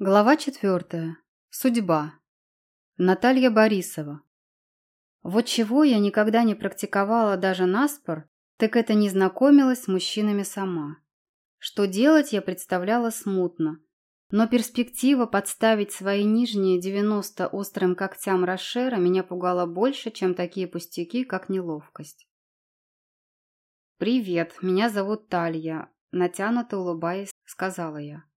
Глава четвертая. Судьба. Наталья Борисова. Вот чего я никогда не практиковала даже наспор, так это не знакомилась с мужчинами сама. Что делать я представляла смутно, но перспектива подставить свои нижние 90 острым когтям Рошера меня пугала больше, чем такие пустяки, как неловкость. «Привет, меня зовут Талья», – натянуто улыбаясь, сказала я.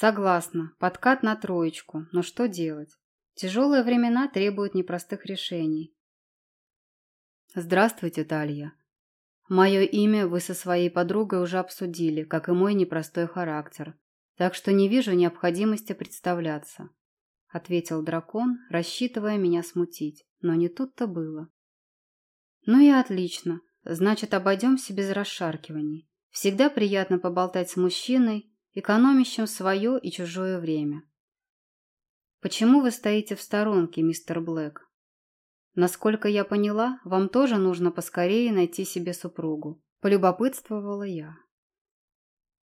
Согласна, подкат на троечку, но что делать? Тяжелые времена требуют непростых решений. Здравствуйте, Талья. Мое имя вы со своей подругой уже обсудили, как и мой непростой характер, так что не вижу необходимости представляться. Ответил дракон, рассчитывая меня смутить, но не тут-то было. Ну и отлично, значит обойдемся без расшаркиваний. Всегда приятно поболтать с мужчиной, экономящим свое и чужое время. «Почему вы стоите в сторонке, мистер Блэк?» «Насколько я поняла, вам тоже нужно поскорее найти себе супругу», – полюбопытствовала я.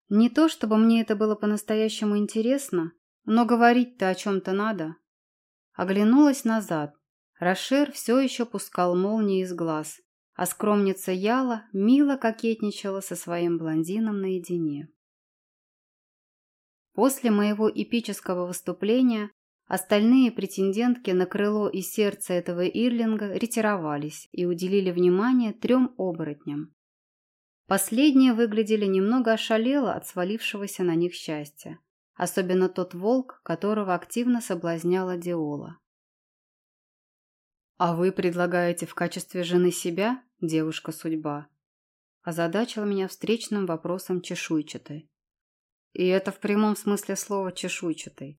Не то, чтобы мне это было по-настоящему интересно, но говорить-то о чем-то надо. Оглянулась назад. Рошер все еще пускал молнии из глаз, а скромница Яла мило кокетничала со своим блондином наедине. После моего эпического выступления остальные претендентки на крыло и сердце этого Ирлинга ретировались и уделили внимание трем оборотням. Последние выглядели немного ошалело от свалившегося на них счастья, особенно тот волк, которого активно соблазняла Диола. «А вы предлагаете в качестве жены себя, девушка-судьба?» озадачила меня встречным вопросом чешуйчатой. И это в прямом смысле слова чешуйчатый.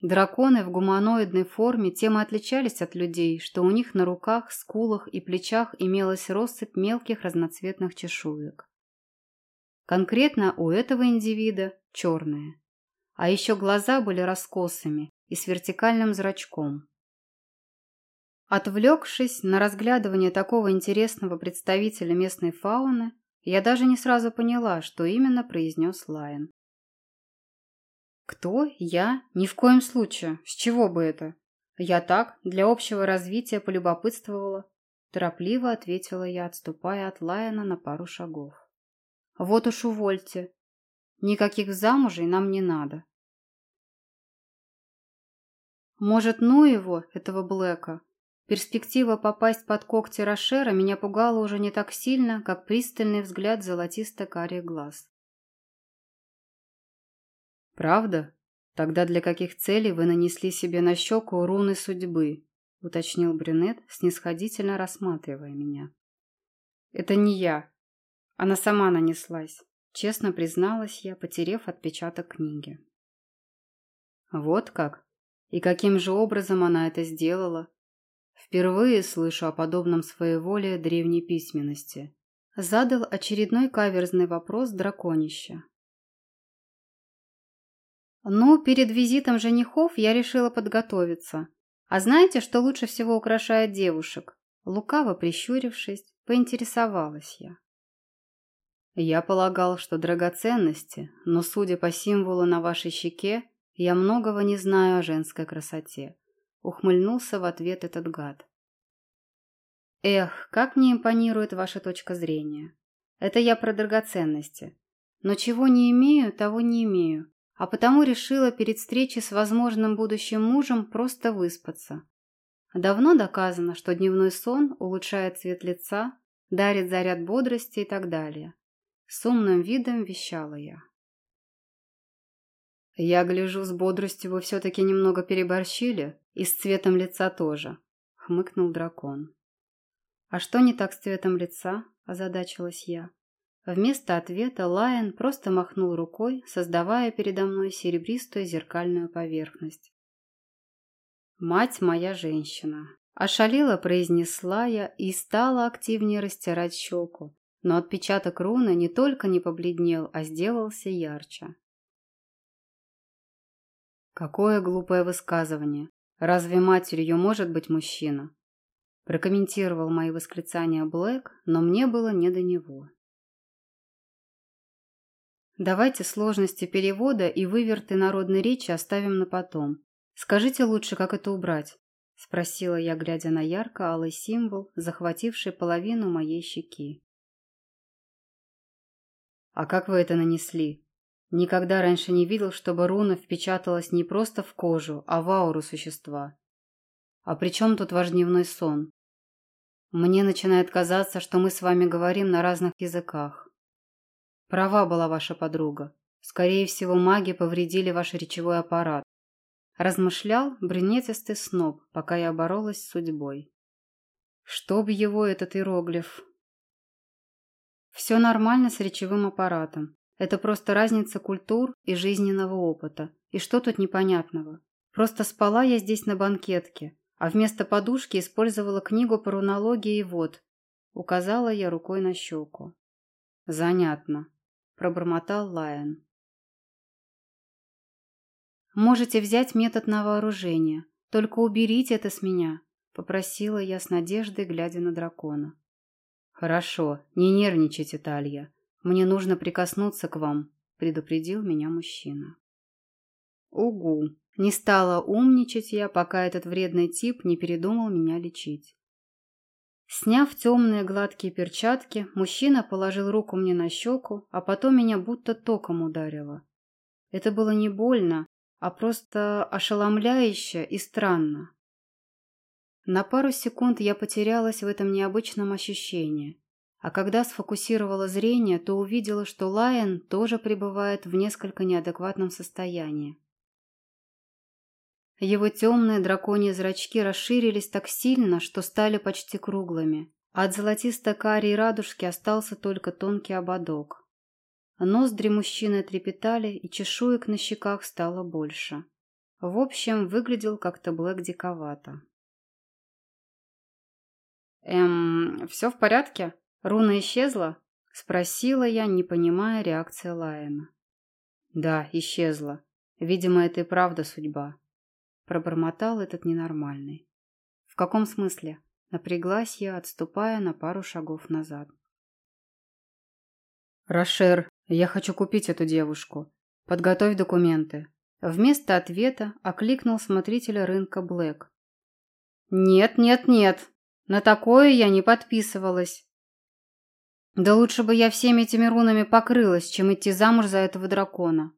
Драконы в гуманоидной форме тем и отличались от людей, что у них на руках, скулах и плечах имелась россыпь мелких разноцветных чешуек. Конкретно у этого индивида черные. А еще глаза были раскосыми и с вертикальным зрачком. Отвлекшись на разглядывание такого интересного представителя местной фауны, я даже не сразу поняла, что именно произнес Лайон. «Кто? Я? Ни в коем случае. С чего бы это? Я так, для общего развития полюбопытствовала». Торопливо ответила я, отступая от Лайона на пару шагов. «Вот уж увольте. Никаких замужей нам не надо». «Может, ну его, этого Блэка?» Перспектива попасть под когти Рошера меня пугала уже не так сильно, как пристальный взгляд золотисто-карих глаз. «Правда? Тогда для каких целей вы нанесли себе на щеку руны судьбы?» — уточнил брюнет, снисходительно рассматривая меня. «Это не я. Она сама нанеслась», — честно призналась я, потерев отпечаток книги. «Вот как? И каким же образом она это сделала?» Впервые слышу о подобном своеволии древней письменности. Задал очередной каверзный вопрос драконища. Ну, перед визитом женихов я решила подготовиться. А знаете, что лучше всего украшает девушек? Лукаво прищурившись, поинтересовалась я. Я полагал, что драгоценности, но, судя по символу на вашей щеке, я многого не знаю о женской красоте. Ухмыльнулся в ответ этот гад. Эх, как мне импонирует ваша точка зрения. Это я про драгоценности. Но чего не имею, того не имею. А потому решила перед встречей с возможным будущим мужем просто выспаться. Давно доказано, что дневной сон улучшает цвет лица, дарит заряд бодрости и так далее. С умным видом вещала я. «Я гляжу, с бодростью вы все-таки немного переборщили, и с цветом лица тоже», — хмыкнул дракон. «А что не так с цветом лица?» – озадачилась я. Вместо ответа Лайон просто махнул рукой, создавая передо мной серебристую зеркальную поверхность. «Мать моя женщина!» – ошалила произнесла я и стала активнее растирать щеку, но отпечаток руны не только не побледнел, а сделался ярче. Какое глупое высказывание. Разве матерью может быть мужчина? Прокомментировал мои восклицания Блэк, но мне было не до него. Давайте сложности перевода и выверты народной речи оставим на потом. Скажите лучше, как это убрать?» – спросила я, глядя на ярко-алый символ, захвативший половину моей щеки. «А как вы это нанесли?» Никогда раньше не видел, чтобы руна впечаталась не просто в кожу, а в ауру существа. А при чем тут ваш дневной сон? Мне начинает казаться, что мы с вами говорим на разных языках. Права была ваша подруга. Скорее всего, маги повредили ваш речевой аппарат. Размышлял брюнетистый сноб, пока я боролась с судьбой. Чтоб его этот иероглиф. Все нормально с речевым аппаратом. Это просто разница культур и жизненного опыта. И что тут непонятного? Просто спала я здесь на банкетке, а вместо подушки использовала книгу по рунологии и вот. Указала я рукой на щеку. Занятно, пробормотал Лайон. Можете взять метод на вооружение, только уберите это с меня, попросила я с надеждой, глядя на дракона. Хорошо, не нервничайте, Талья. «Мне нужно прикоснуться к вам», — предупредил меня мужчина. «Угу!» Не стала умничать я, пока этот вредный тип не передумал меня лечить. Сняв темные гладкие перчатки, мужчина положил руку мне на щеку, а потом меня будто током ударило. Это было не больно, а просто ошеломляюще и странно. На пару секунд я потерялась в этом необычном ощущении, а когда сфокусировала зрение, то увидела, что Лайон тоже пребывает в несколько неадекватном состоянии. Его темные драконьи зрачки расширились так сильно, что стали почти круглыми. А от золотисто-карей радужки остался только тонкий ободок. Ноздри мужчины трепетали, и чешуек на щеках стало больше. В общем, выглядел как-то Блэк диковато. «Эм, все в порядке?» «Руна исчезла?» – спросила я, не понимая реакции Лайена. «Да, исчезла. Видимо, это и правда судьба», – пробормотал этот ненормальный. «В каком смысле?» – напряглась я, отступая на пару шагов назад. «Рошер, я хочу купить эту девушку. Подготовь документы». Вместо ответа окликнул смотрителя рынка Блэк. «Нет, нет, нет, на такое я не подписывалась». Да лучше бы я всеми этими рунами покрылась, чем идти замуж за этого дракона.